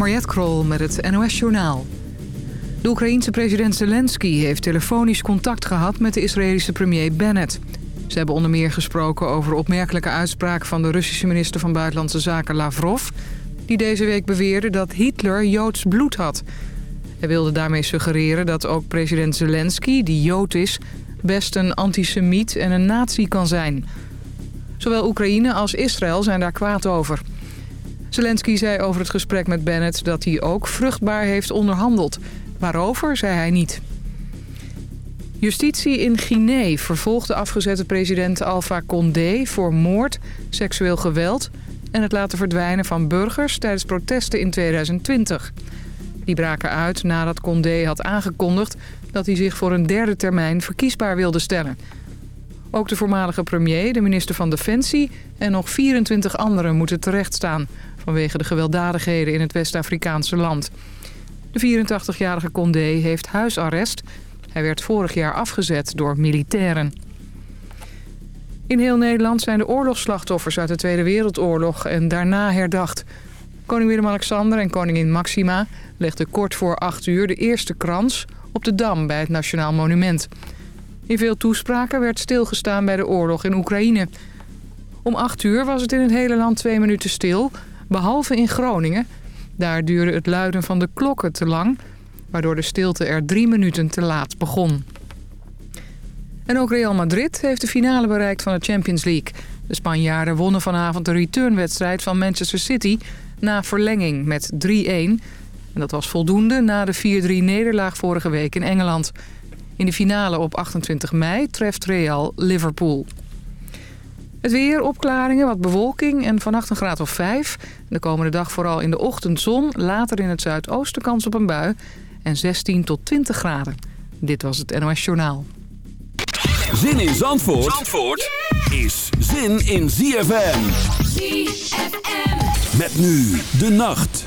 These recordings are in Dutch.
Mariette Krol met het NOS Journaal. De Oekraïense president Zelensky heeft telefonisch contact gehad met de Israëlische premier Bennett. Ze hebben onder meer gesproken over opmerkelijke uitspraak van de Russische minister van Buitenlandse Zaken Lavrov... die deze week beweerde dat Hitler Joods bloed had. Hij wilde daarmee suggereren dat ook president Zelensky, die Jood is... best een antisemiet en een nazi kan zijn. Zowel Oekraïne als Israël zijn daar kwaad over... Zelensky zei over het gesprek met Bennett dat hij ook vruchtbaar heeft onderhandeld. Waarover zei hij niet. Justitie in Guinea vervolgt de afgezette president Alpha Condé voor moord, seksueel geweld en het laten verdwijnen van burgers tijdens protesten in 2020. Die braken uit nadat Condé had aangekondigd dat hij zich voor een derde termijn verkiesbaar wilde stellen. Ook de voormalige premier, de minister van Defensie en nog 24 anderen moeten terechtstaan vanwege de gewelddadigheden in het West-Afrikaanse land. De 84-jarige Condé heeft huisarrest. Hij werd vorig jaar afgezet door militairen. In heel Nederland zijn de oorlogsslachtoffers uit de Tweede Wereldoorlog en daarna herdacht. Koning Willem-Alexander en koningin Maxima legden kort voor 8 uur de eerste krans op de Dam bij het Nationaal Monument. In veel toespraken werd stilgestaan bij de oorlog in Oekraïne. Om 8 uur was het in het hele land twee minuten stil, behalve in Groningen. Daar duurde het luiden van de klokken te lang, waardoor de stilte er drie minuten te laat begon. En ook Real Madrid heeft de finale bereikt van de Champions League. De Spanjaarden wonnen vanavond de returnwedstrijd van Manchester City na verlenging met 3-1. En dat was voldoende na de 4-3 nederlaag vorige week in Engeland. In de finale op 28 mei treft Real Liverpool. Het weer, opklaringen, wat bewolking en vannacht een graad of 5. De komende dag vooral in de ochtend zon, later in het zuidoosten kans op een bui. En 16 tot 20 graden. Dit was het NOS Journaal. Zin in Zandvoort, Zandvoort is zin in ZFM. ZFM. Met nu de nacht.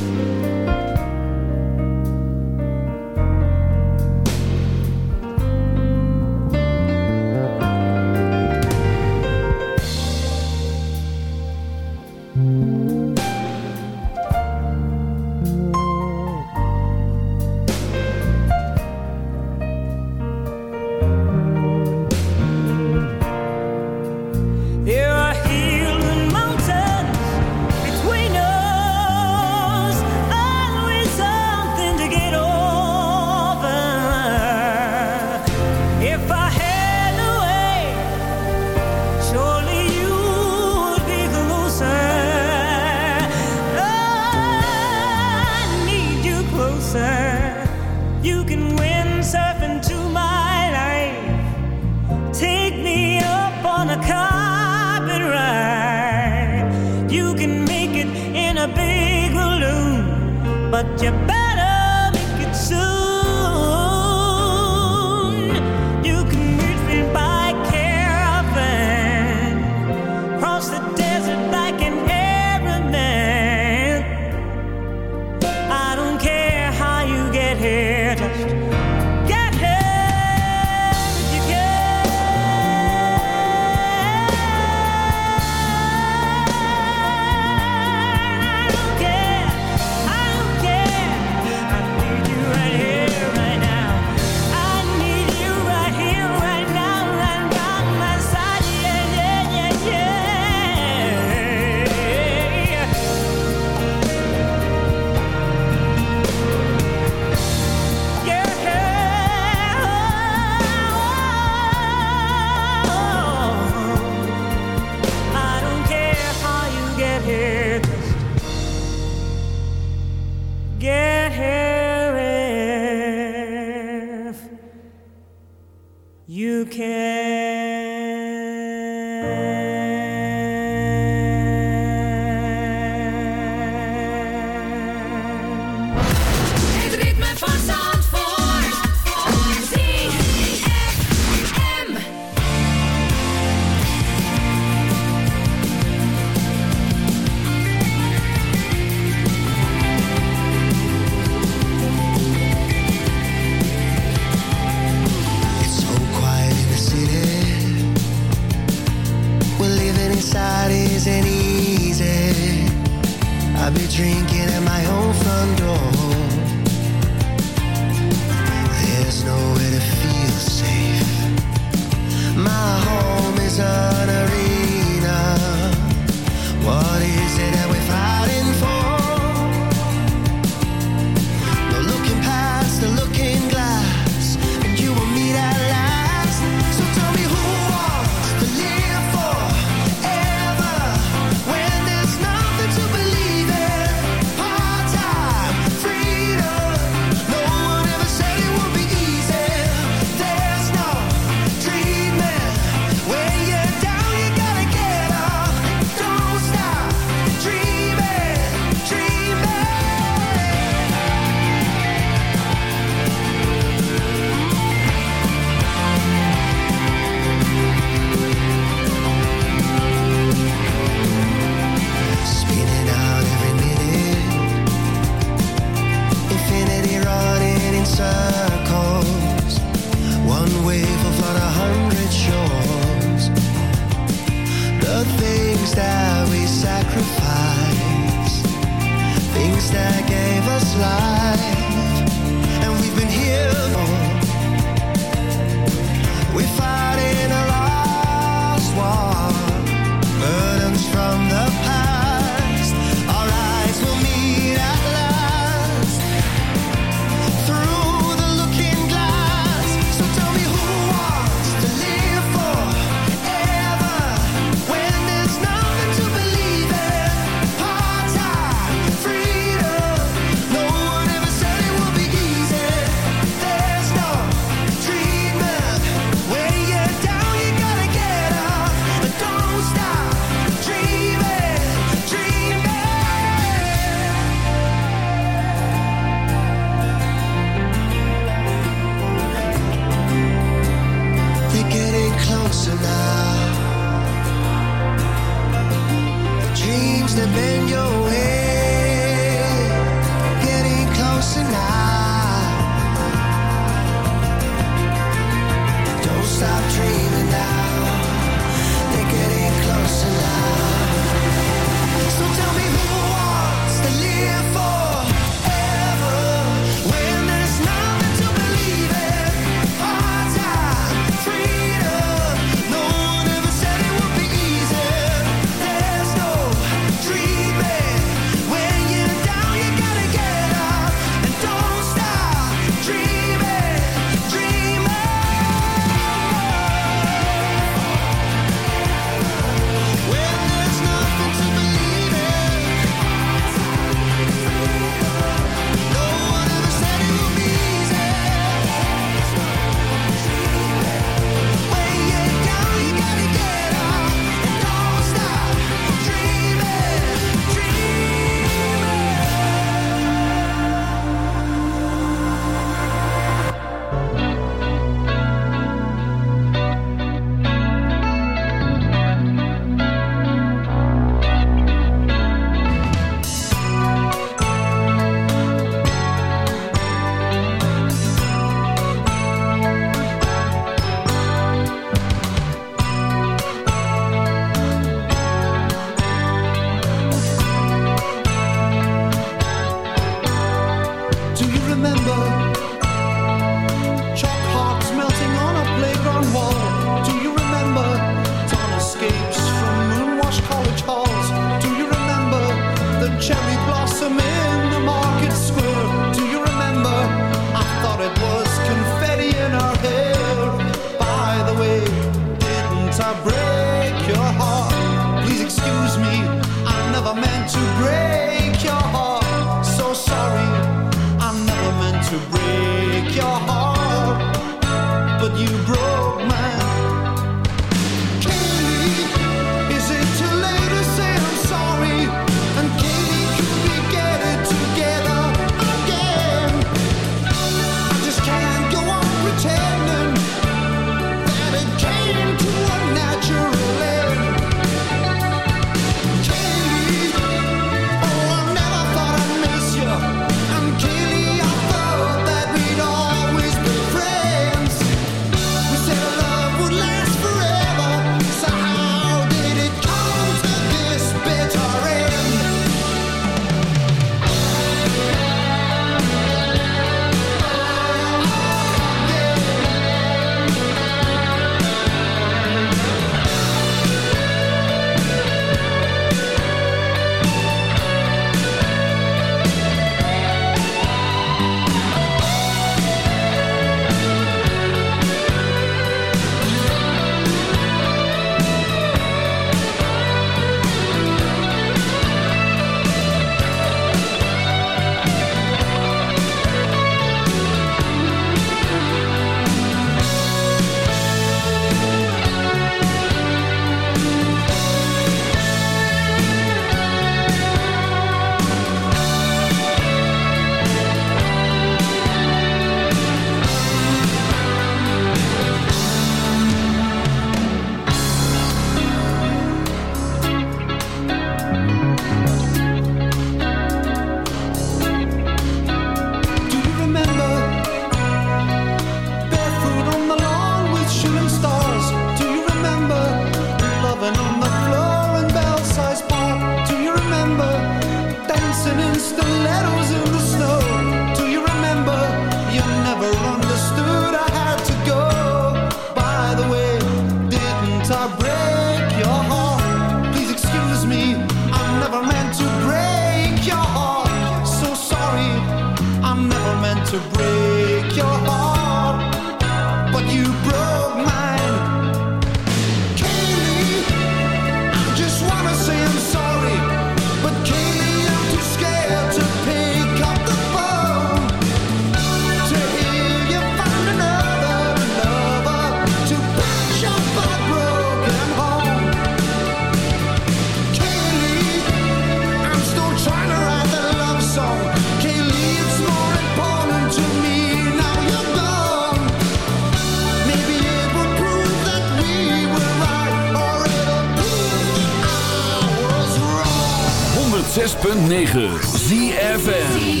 106.9 ZFM.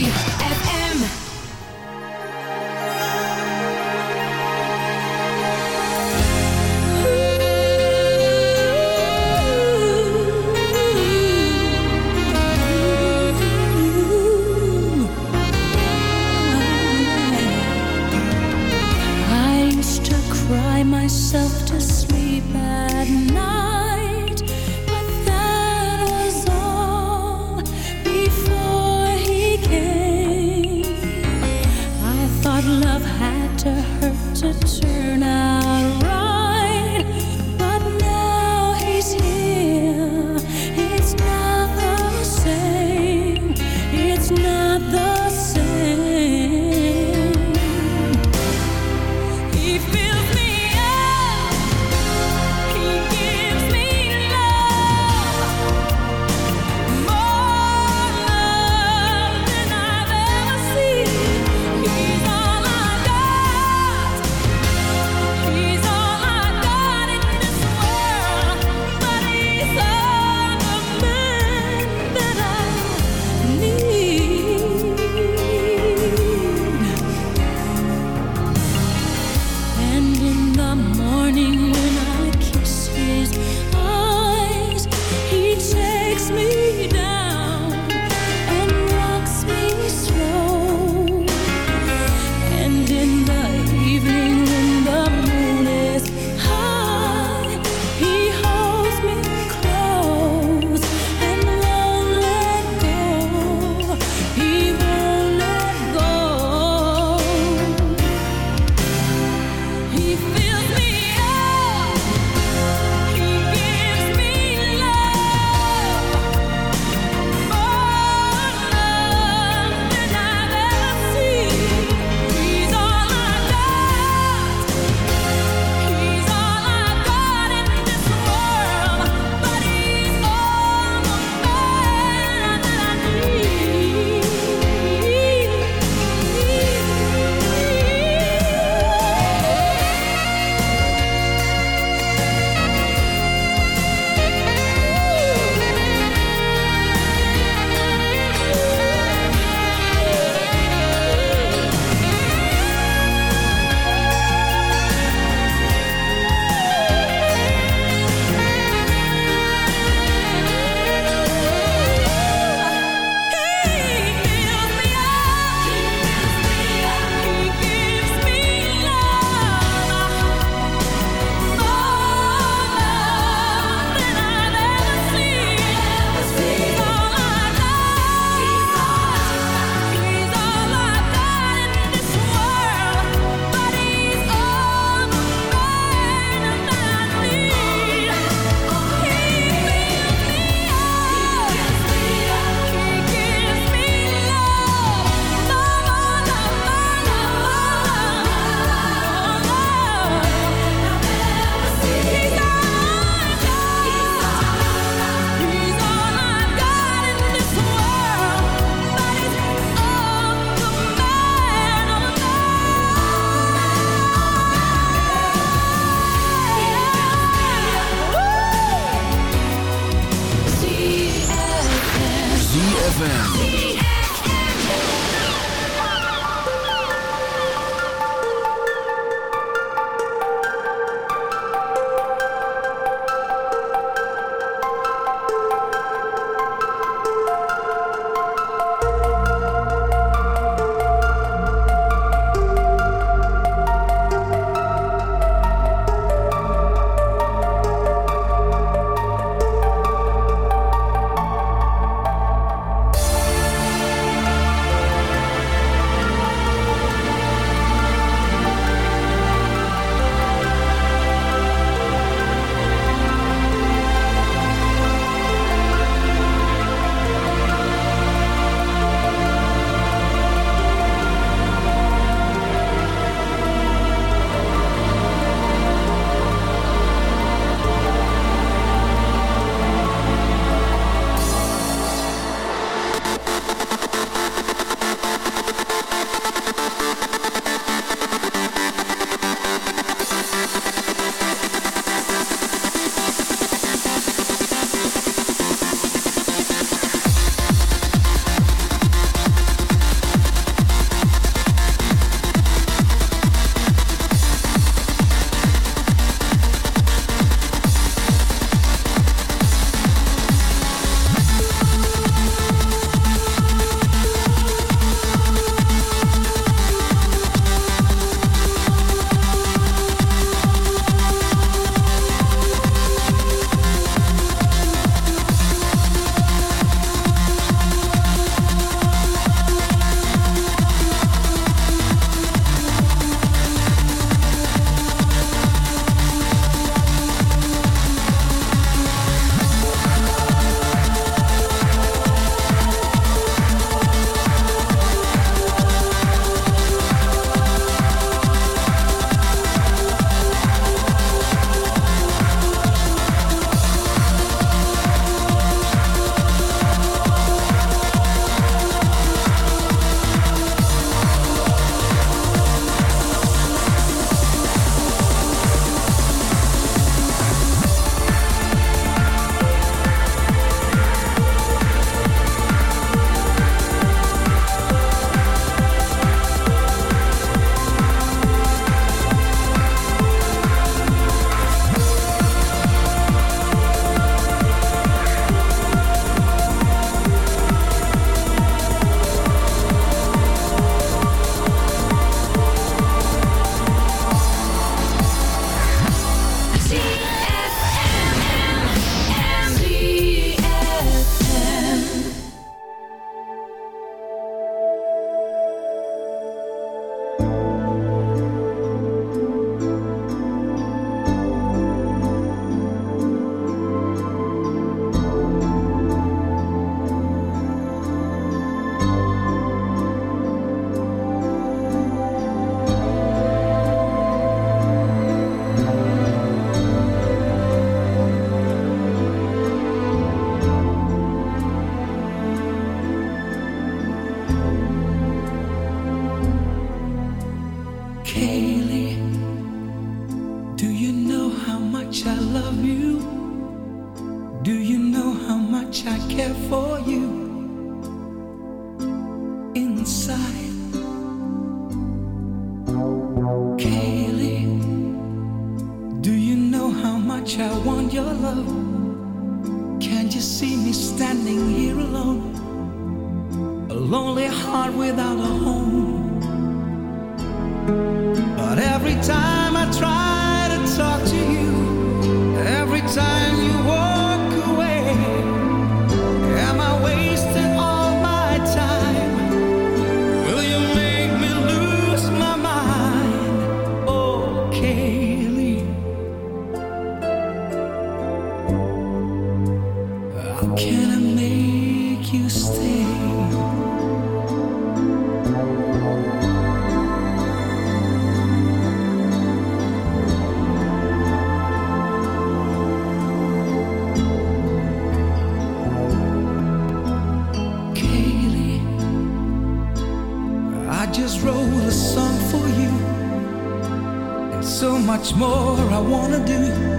I wanna do.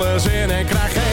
Alles in en krijg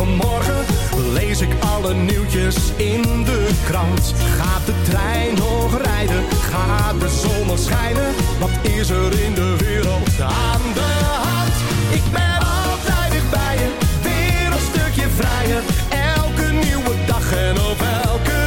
Vanmorgen lees ik alle nieuwtjes in de krant. Gaat de trein nog rijden? Gaat de zon nog schijnen? Wat is er in de wereld aan de hand? Ik ben altijd weer bij je, weer een stukje vrijer. Elke nieuwe dag en op elke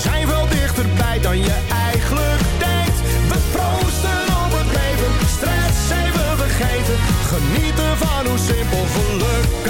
zijn veel dichterbij dan je eigenlijk denkt. We proosten op het leven, stress even vergeten. Genieten van hoe simpel geluk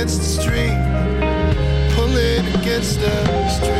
Against the stream, pulling against the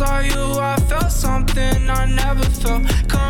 saw you, I felt something I never felt. Come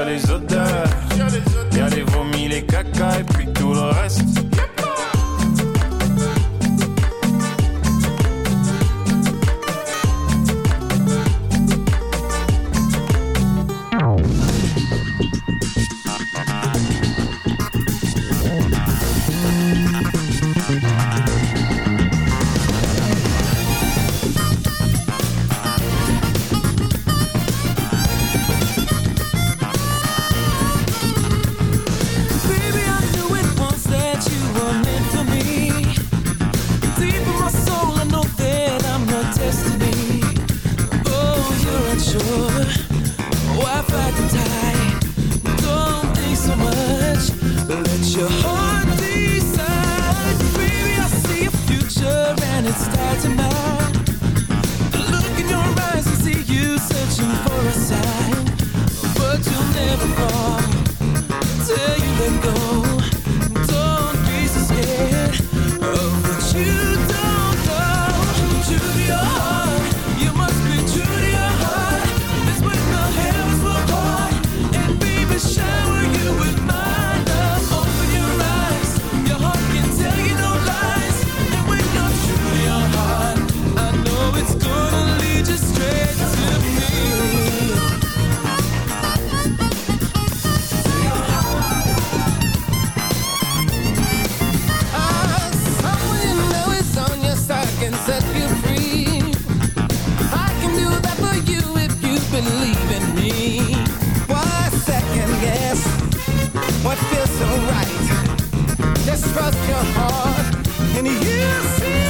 olhos odeiam. And it's tied to mine. Look in your eyes see you searching for a sign, but you'll never fall till Just trust your heart. And you'll see